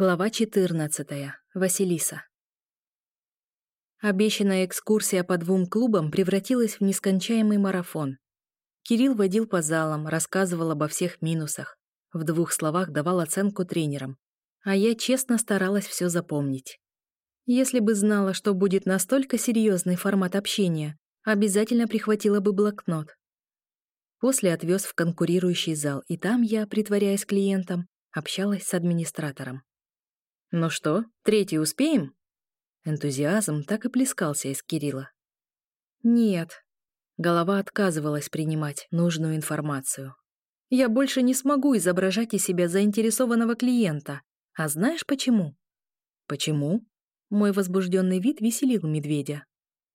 Глава 14. Василиса. Обещанная экскурсия по двум клубам превратилась в нескончаемый марафон. Кирилл водил по залам, рассказывал обо всех минусах, в двух словах давал оценку тренерам, а я честно старалась все запомнить. Если бы знала, что будет настолько серьезный формат общения, обязательно прихватила бы блокнот. После отвез в конкурирующий зал, и там я, притворяясь клиентом, общалась с администратором. «Ну что, третий успеем?» Энтузиазм так и плескался из Кирилла. «Нет». Голова отказывалась принимать нужную информацию. «Я больше не смогу изображать из себя заинтересованного клиента. А знаешь почему?» «Почему?» Мой возбужденный вид веселил медведя.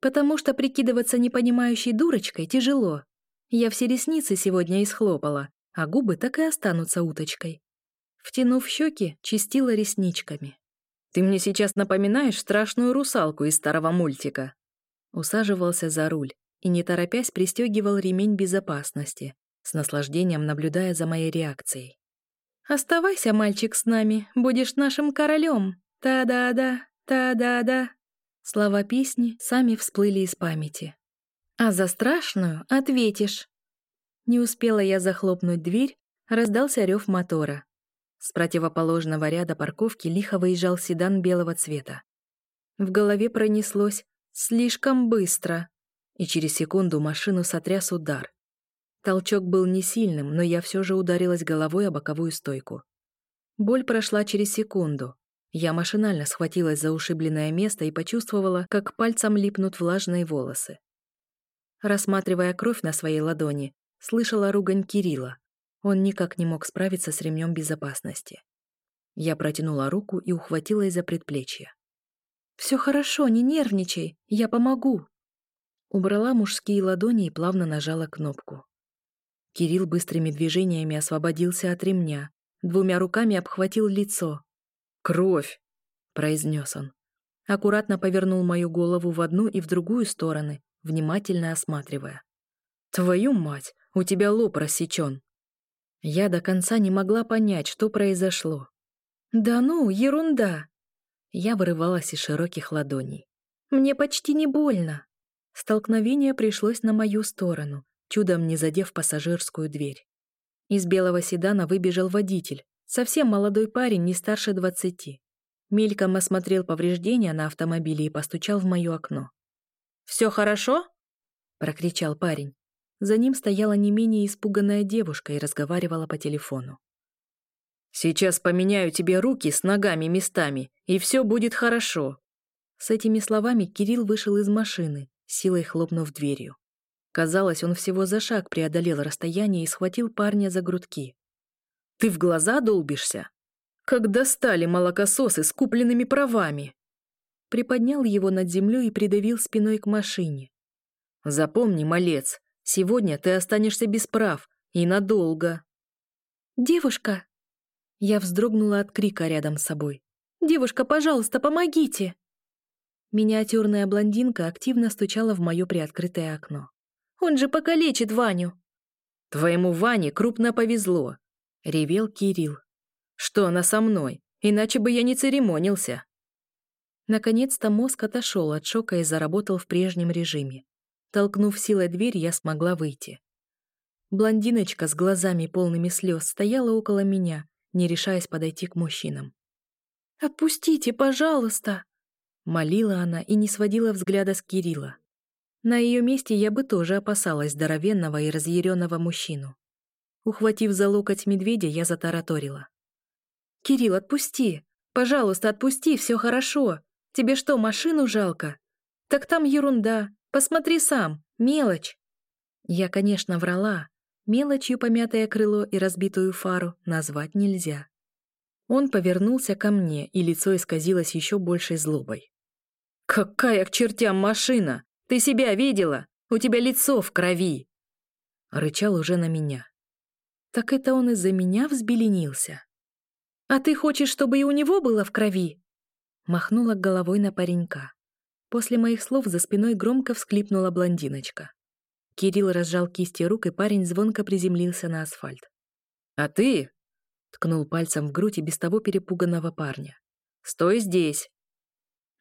«Потому что прикидываться непонимающей дурочкой тяжело. Я все ресницы сегодня исхлопала, а губы так и останутся уточкой. Втянув щеки, чистила ресничками. «Ты мне сейчас напоминаешь страшную русалку из старого мультика». Усаживался за руль и, не торопясь, пристегивал ремень безопасности, с наслаждением наблюдая за моей реакцией. «Оставайся, мальчик, с нами, будешь нашим королем. Та-да-да, та-да-да». Слова песни сами всплыли из памяти. «А за страшную ответишь». Не успела я захлопнуть дверь, раздался рев мотора. С противоположного ряда парковки лихо выезжал седан белого цвета. В голове пронеслось «слишком быстро», и через секунду машину сотряс удар. Толчок был не сильным, но я все же ударилась головой о боковую стойку. Боль прошла через секунду. Я машинально схватилась за ушибленное место и почувствовала, как пальцем липнут влажные волосы. Рассматривая кровь на своей ладони, слышала ругань Кирилла. Он никак не мог справиться с ремнем безопасности. Я протянула руку и ухватилась за предплечье. «Все хорошо, не нервничай, я помогу!» Убрала мужские ладони и плавно нажала кнопку. Кирилл быстрыми движениями освободился от ремня, двумя руками обхватил лицо. «Кровь!» — произнес он. Аккуратно повернул мою голову в одну и в другую стороны, внимательно осматривая. «Твою мать, у тебя лоб рассечен!» Я до конца не могла понять, что произошло. «Да ну, ерунда!» Я вырывалась из широких ладоней. «Мне почти не больно!» Столкновение пришлось на мою сторону, чудом не задев пассажирскую дверь. Из белого седана выбежал водитель, совсем молодой парень, не старше двадцати. Мельком осмотрел повреждения на автомобиле и постучал в мое окно. «Все хорошо?» — прокричал парень. За ним стояла не менее испуганная девушка и разговаривала по телефону. «Сейчас поменяю тебе руки с ногами местами, и все будет хорошо». С этими словами Кирилл вышел из машины, силой хлопнув дверью. Казалось, он всего за шаг преодолел расстояние и схватил парня за грудки. «Ты в глаза долбишься? Как достали молокососы с купленными правами!» Приподнял его над землей и придавил спиной к машине. «Запомни, малец, Сегодня ты останешься без прав. И надолго. «Девушка!» Я вздрогнула от крика рядом с собой. «Девушка, пожалуйста, помогите!» Миниатюрная блондинка активно стучала в мое приоткрытое окно. «Он же покалечит Ваню!» «Твоему Ване крупно повезло!» — ревел Кирилл. «Что она со мной? Иначе бы я не церемонился!» Наконец-то мозг отошел от шока и заработал в прежнем режиме. Толкнув силой дверь, я смогла выйти. Блондиночка с глазами полными слез стояла около меня, не решаясь подойти к мужчинам. «Отпустите, пожалуйста!» Молила она и не сводила взгляда с Кирилла. На ее месте я бы тоже опасалась здоровенного и разъяренного мужчину. Ухватив за локоть медведя, я затараторила. «Кирилл, отпусти! Пожалуйста, отпусти, все хорошо! Тебе что, машину жалко? Так там ерунда, Посмотри сам, мелочь. Я, конечно, врала. Мелочью помятое крыло и разбитую фару назвать нельзя. Он повернулся ко мне, и лицо исказилось еще большей злобой. «Какая к чертям машина! Ты себя видела? У тебя лицо в крови!» Рычал уже на меня. «Так это он из-за меня взбеленился?» «А ты хочешь, чтобы и у него было в крови?» Махнула головой на паренька. После моих слов за спиной громко всклипнула блондиночка. Кирилл разжал кисти рук, и парень звонко приземлился на асфальт. «А ты?» ткнул пальцем в грудь и без того перепуганного парня. «Стой здесь!»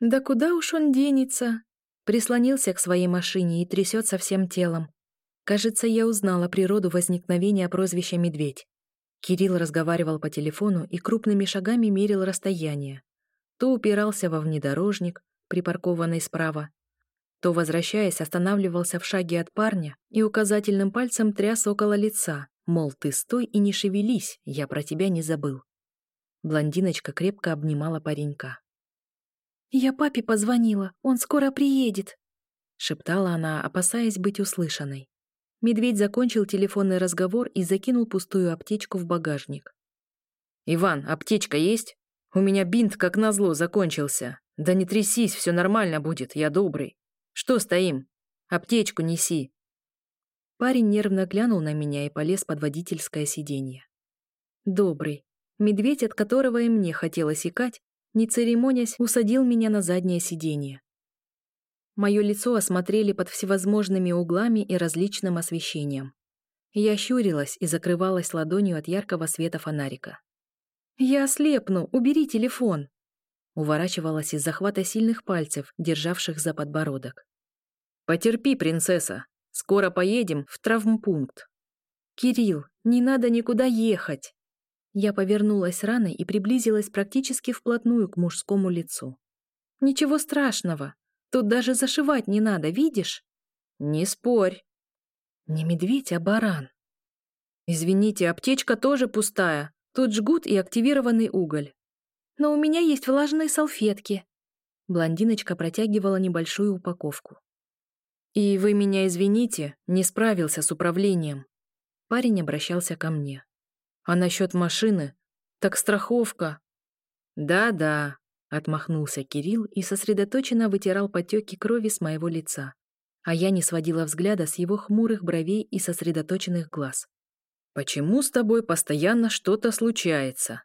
«Да куда уж он денется?» Прислонился к своей машине и трясется всем телом. Кажется, я узнала природу возникновения прозвища «Медведь». Кирилл разговаривал по телефону и крупными шагами мерил расстояние. То упирался во внедорожник, припаркованный справа, то, возвращаясь, останавливался в шаге от парня и указательным пальцем тряс около лица, мол, ты стой и не шевелись, я про тебя не забыл. Блондиночка крепко обнимала паренька. «Я папе позвонила, он скоро приедет», — шептала она, опасаясь быть услышанной. Медведь закончил телефонный разговор и закинул пустую аптечку в багажник. «Иван, аптечка есть? У меня бинт, как назло, закончился. Да не трясись, все нормально будет, я добрый. Что стоим? Аптечку неси». Парень нервно глянул на меня и полез под водительское сиденье. Добрый. Медведь, от которого и мне хотелось икать, не церемонясь, усадил меня на заднее сиденье. Мое лицо осмотрели под всевозможными углами и различным освещением. Я щурилась и закрывалась ладонью от яркого света фонарика. «Я ослепну! Убери телефон!» Уворачивалась из захвата сильных пальцев, державших за подбородок. «Потерпи, принцесса! Скоро поедем в травмпункт!» «Кирилл, не надо никуда ехать!» Я повернулась рано и приблизилась практически вплотную к мужскому лицу. «Ничего страшного. Тут даже зашивать не надо, видишь?» «Не спорь». «Не медведь, а баран». «Извините, аптечка тоже пустая. Тут жгут и активированный уголь». «Но у меня есть влажные салфетки». Блондиночка протягивала небольшую упаковку. «И вы меня извините, не справился с управлением». Парень обращался ко мне. А насчет машины? Так страховка. Да-да, отмахнулся Кирилл и сосредоточенно вытирал потеки крови с моего лица. А я не сводила взгляда с его хмурых бровей и сосредоточенных глаз. «Почему с тобой постоянно что-то случается?»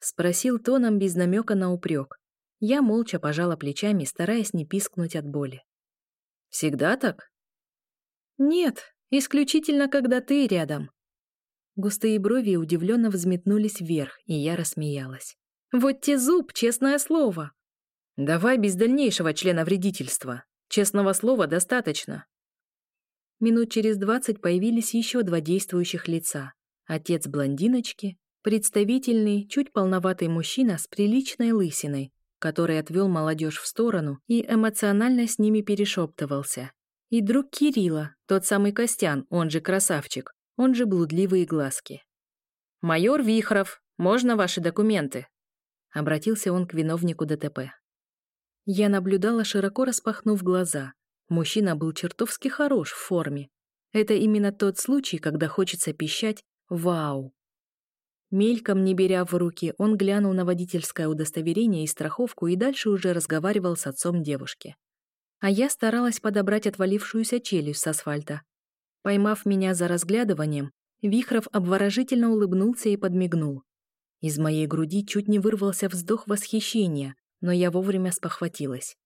Спросил тоном без намека на упрек. Я молча пожала плечами, стараясь не пискнуть от боли. «Всегда так?» «Нет, исключительно когда ты рядом», Густые брови удивленно взметнулись вверх, и я рассмеялась. «Вот те зуб, честное слово!» «Давай без дальнейшего члена вредительства. Честного слова достаточно». Минут через двадцать появились еще два действующих лица. Отец блондиночки, представительный, чуть полноватый мужчина с приличной лысиной, который отвел молодежь в сторону и эмоционально с ними перешептывался. И друг Кирилла, тот самый Костян, он же красавчик, он же блудливые глазки. «Майор Вихров, можно ваши документы?» Обратился он к виновнику ДТП. Я наблюдала, широко распахнув глаза. Мужчина был чертовски хорош в форме. Это именно тот случай, когда хочется пищать «Вау!». Мельком не беря в руки, он глянул на водительское удостоверение и страховку и дальше уже разговаривал с отцом девушки. А я старалась подобрать отвалившуюся челюсть с асфальта, Поймав меня за разглядыванием, Вихров обворожительно улыбнулся и подмигнул. Из моей груди чуть не вырвался вздох восхищения, но я вовремя спохватилась.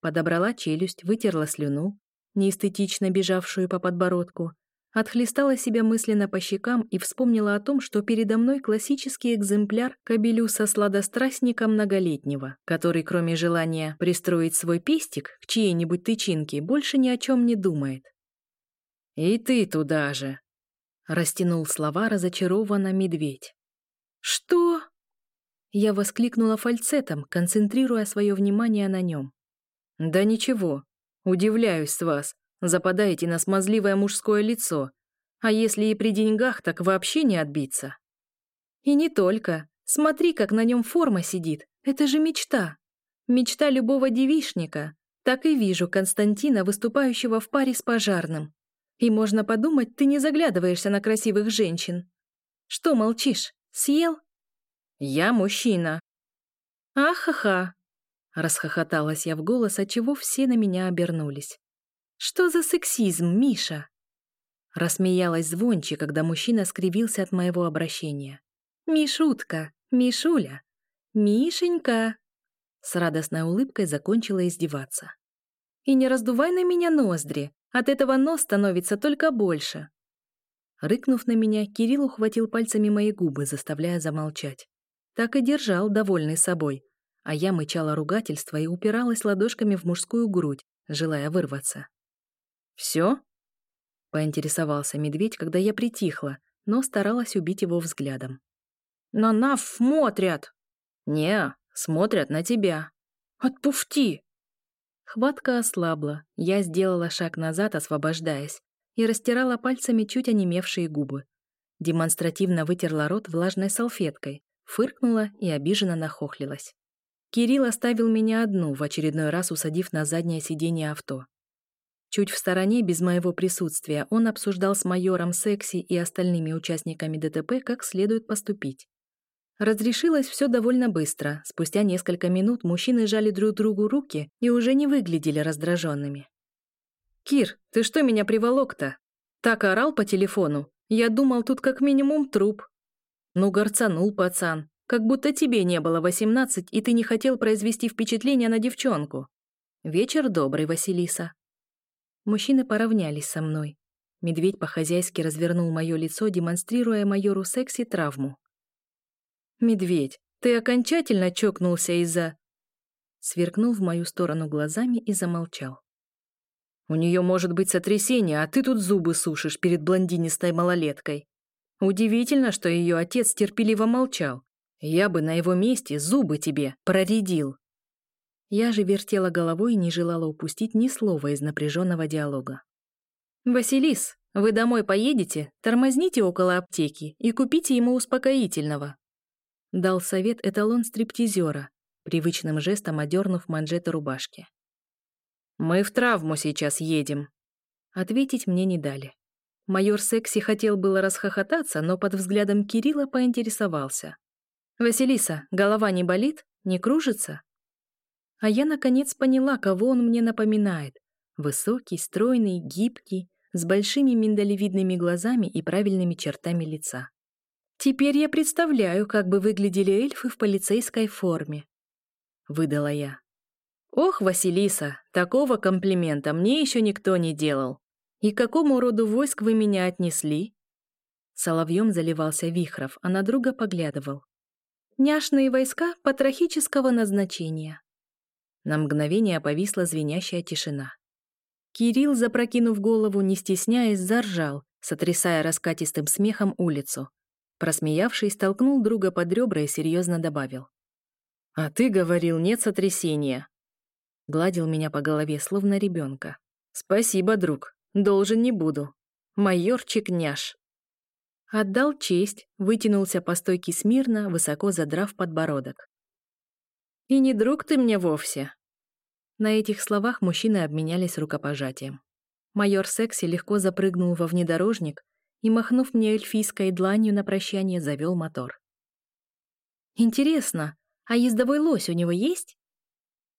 Подобрала челюсть, вытерла слюну, неэстетично бежавшую по подбородку, отхлестала себя мысленно по щекам и вспомнила о том, что передо мной классический экземпляр кабелю со сладострастника многолетнего, который, кроме желания пристроить свой пестик к чьей-нибудь тычинке, больше ни о чем не думает. «И ты туда же!» — растянул слова разочарованно медведь. «Что?» Я воскликнула фальцетом, концентрируя свое внимание на нем. «Да ничего, удивляюсь с вас, западаете на смазливое мужское лицо, а если и при деньгах, так вообще не отбиться». «И не только. Смотри, как на нем форма сидит. Это же мечта. Мечта любого девишника. Так и вижу Константина, выступающего в паре с пожарным. И можно подумать, ты не заглядываешься на красивых женщин. Что молчишь? Съел? Я мужчина. Ахаха. Расхохоталась я в голос, отчего все на меня обернулись. Что за сексизм, Миша? Рассмеялась звонче, когда мужчина скривился от моего обращения. Мишутка, Мишуля, Мишенька. С радостной улыбкой закончила издеваться. И не раздувай на меня ноздри, от этого нос становится только больше. Рыкнув на меня, Кирилл ухватил пальцами мои губы, заставляя замолчать. Так и держал, довольный собой. А я мычала ругательство и упиралась ладошками в мужскую грудь, желая вырваться. «Всё?» — поинтересовался медведь, когда я притихла, но старалась убить его взглядом. «На нас смотрят!» «Не, смотрят на тебя!» «Отпусти!» Хватка ослабла, я сделала шаг назад, освобождаясь, и растирала пальцами чуть онемевшие губы. Демонстративно вытерла рот влажной салфеткой, фыркнула и обиженно нахохлилась. Кирилл оставил меня одну, в очередной раз усадив на заднее сиденье авто. Чуть в стороне, без моего присутствия, он обсуждал с майором Секси и остальными участниками ДТП, как следует поступить. Разрешилось все довольно быстро. Спустя несколько минут мужчины жали друг другу руки и уже не выглядели раздраженными. «Кир, ты что меня приволок-то? Так орал по телефону. Я думал, тут как минимум труп». «Ну, горцанул пацан. Как будто тебе не было восемнадцать, и ты не хотел произвести впечатление на девчонку. Вечер добрый, Василиса». Мужчины поравнялись со мной. Медведь по-хозяйски развернул мое лицо, демонстрируя майору секси травму. «Медведь, ты окончательно чокнулся из-за...» Сверкнул в мою сторону глазами и замолчал. «У нее может быть сотрясение, а ты тут зубы сушишь перед блондинистой малолеткой. Удивительно, что ее отец терпеливо молчал. Я бы на его месте зубы тебе проредил». Я же вертела головой и не желала упустить ни слова из напряженного диалога. «Василис, вы домой поедете, тормозните около аптеки и купите ему успокоительного». Дал совет эталон стриптизера, привычным жестом одернув манжеты рубашки. «Мы в травму сейчас едем». Ответить мне не дали. Майор Секси хотел было расхохотаться, но под взглядом Кирилла поинтересовался. «Василиса, голова не болит? Не кружится?» А я, наконец, поняла, кого он мне напоминает. Высокий, стройный, гибкий, с большими миндалевидными глазами и правильными чертами лица. Теперь я представляю, как бы выглядели эльфы в полицейской форме. Выдала я. Ох, Василиса, такого комплимента мне еще никто не делал. И к какому роду войск вы меня отнесли? Соловьем заливался Вихров, а на друга поглядывал. Няшные войска патрахического назначения. На мгновение повисла звенящая тишина. Кирилл, запрокинув голову, не стесняясь, заржал, сотрясая раскатистым смехом улицу. Просмеявшись, толкнул друга под ребра и серьезно добавил. «А ты говорил, нет сотрясения». Гладил меня по голове, словно ребенка. «Спасибо, друг. Должен не буду. Майорчик няш». Отдал честь, вытянулся по стойке смирно, высоко задрав подбородок. И не друг ты мне вовсе». На этих словах мужчины обменялись рукопожатием. Майор Секси легко запрыгнул во внедорожник и, махнув мне эльфийской дланью на прощание, завел мотор. «Интересно, а ездовой лось у него есть?»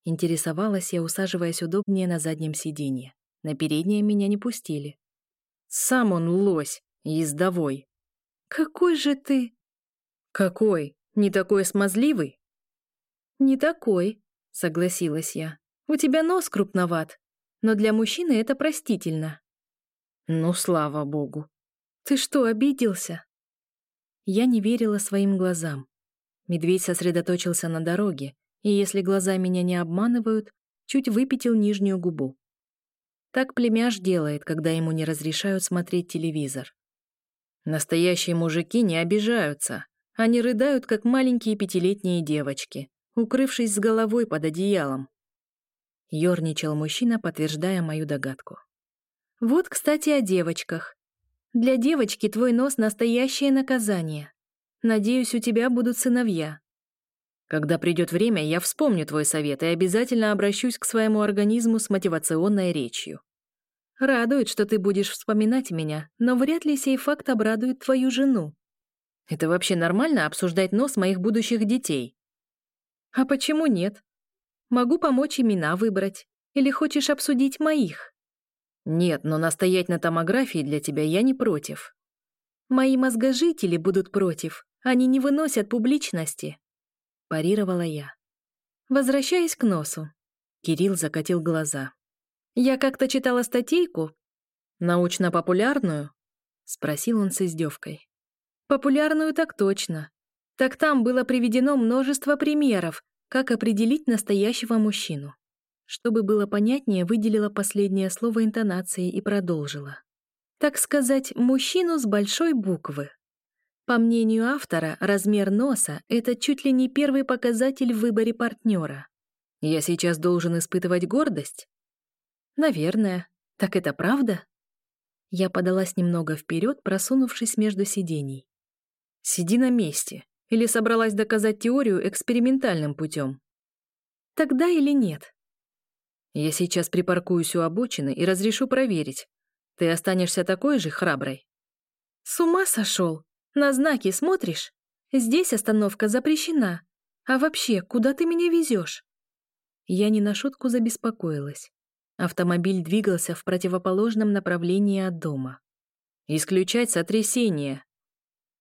Интересовалась я, усаживаясь удобнее на заднем сиденье. На переднее меня не пустили. «Сам он лось, ездовой». «Какой же ты?» «Какой? Не такой смазливый?» «Не такой», — согласилась я. «У тебя нос крупноват, но для мужчины это простительно». «Ну, слава богу». «Ты что, обиделся?» Я не верила своим глазам. Медведь сосредоточился на дороге, и если глаза меня не обманывают, чуть выпятил нижнюю губу. Так племяш делает, когда ему не разрешают смотреть телевизор. Настоящие мужики не обижаются. Они рыдают, как маленькие пятилетние девочки укрывшись с головой под одеялом. Ёрничал мужчина, подтверждая мою догадку. «Вот, кстати, о девочках. Для девочки твой нос — настоящее наказание. Надеюсь, у тебя будут сыновья». Когда придет время, я вспомню твой совет и обязательно обращусь к своему организму с мотивационной речью. Радует, что ты будешь вспоминать меня, но вряд ли сей факт обрадует твою жену. Это вообще нормально обсуждать нос моих будущих детей? А почему нет? Могу помочь имена выбрать. Или хочешь обсудить моих? Нет, но настоять на томографии для тебя я не против. Мои мозгожители будут против. Они не выносят публичности. Парировала я. Возвращаясь к носу. Кирилл закатил глаза. Я как-то читала статейку. Научно-популярную? — спросил он с издевкой. «Популярную так точно. Так там было приведено множество примеров, как определить настоящего мужчину. Чтобы было понятнее, выделила последнее слово интонацией и продолжила. Так сказать, мужчину с большой буквы. По мнению автора, размер носа — это чуть ли не первый показатель в выборе партнера. Я сейчас должен испытывать гордость? Наверное. Так это правда? Я подалась немного вперед, просунувшись между сидений. Сиди на месте. Или собралась доказать теорию экспериментальным путем? Тогда или нет? Я сейчас припаркуюсь у обочины и разрешу проверить. Ты останешься такой же храброй. С ума сошел? На знаки смотришь? Здесь остановка запрещена. А вообще, куда ты меня везешь? Я не на шутку забеспокоилась. Автомобиль двигался в противоположном направлении от дома. «Исключать сотрясение»,